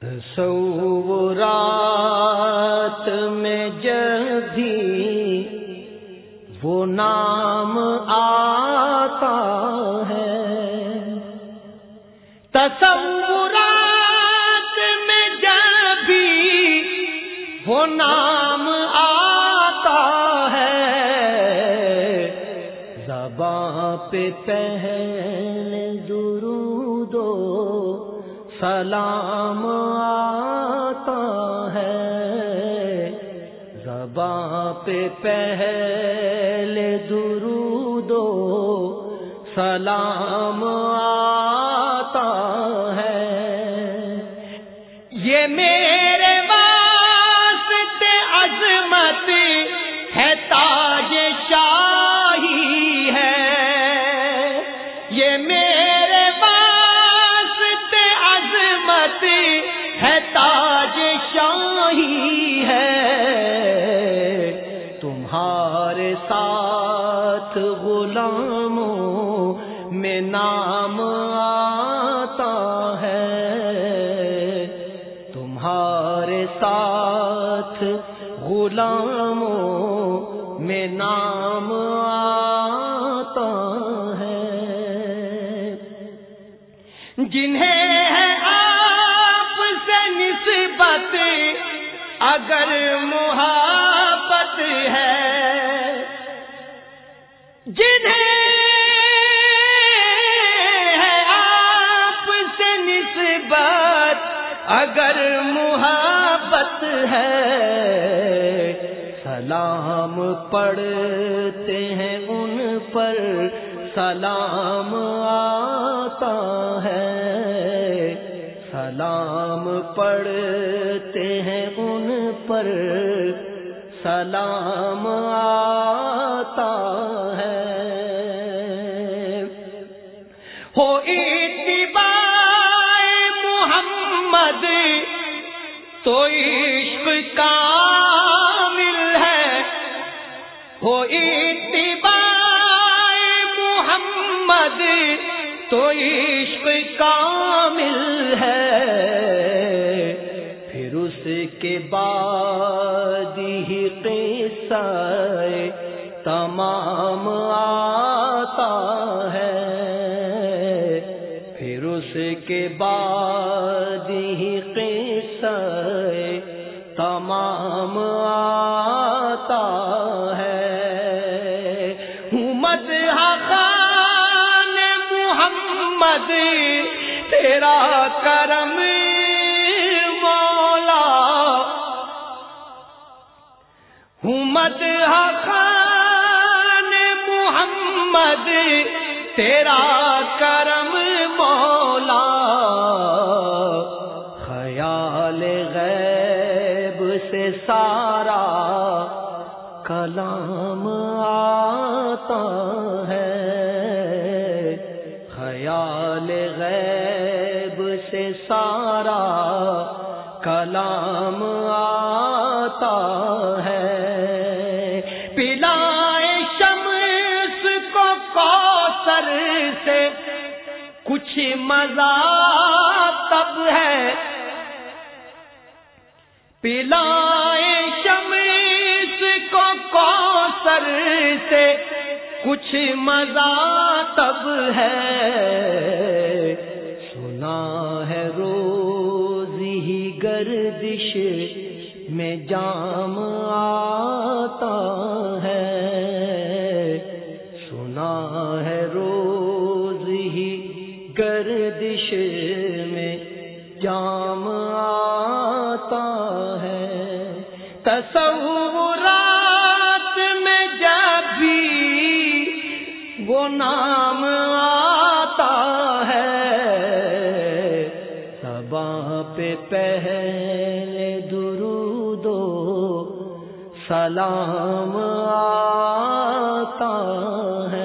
تصورات میں جب بھی وہ نام آتا ہے۔ تصورات میں جب بھی وہ نام آتا ہے۔ زباں پہ پہلے سلام آتا ہے۔ زباں پہ پہلے درود و سلام آتا ہے۔ یہ میرے شاہی ہے۔ تمہارے ساتھ غلاموں میں نام آتا ہے۔ تمہارے ساتھ غلاموں میں نام آتا ہے۔ جنہیں نسبت اگر محبت ہے۔ جنہیں ہے آپ سے نسبت اگر محبت ہے۔ سلام پڑھتے ہیں ان پر، سلام آتا ہے۔ سلام پڑھتے ہیں ان پر۔ سلام آتا ہے۔ ہو اتباع محمد، تو عشق کامل ہے۔ ہو اتباع محمد تو عشق کامل ہے، پھر اس کے بعد ہی قصہ تمام آتا ہے۔ پھر اس کے بعد ہی قصہ تمام آتا ہے۔ محمد، تیرا کرم مولا۔ مد خان محمد، تیرا کرم مولا۔ خیال غیب سے سارا کلام آتا ہے۔ سے سارا کلام آتا ہے۔ پلائے شمس کو کوثر سے کچھ مزہ تب ہے۔ پلائے شمس کو کوثر سے کچھ مزہ تب ہے۔ ہے روز ہی گردش میں جام آتا ہے۔ سنا ہے روز ہی گردش میں جام آتا ہے۔ تصورات میں جب بھی وہ نام پہلے درود و سلام آتا ہے۔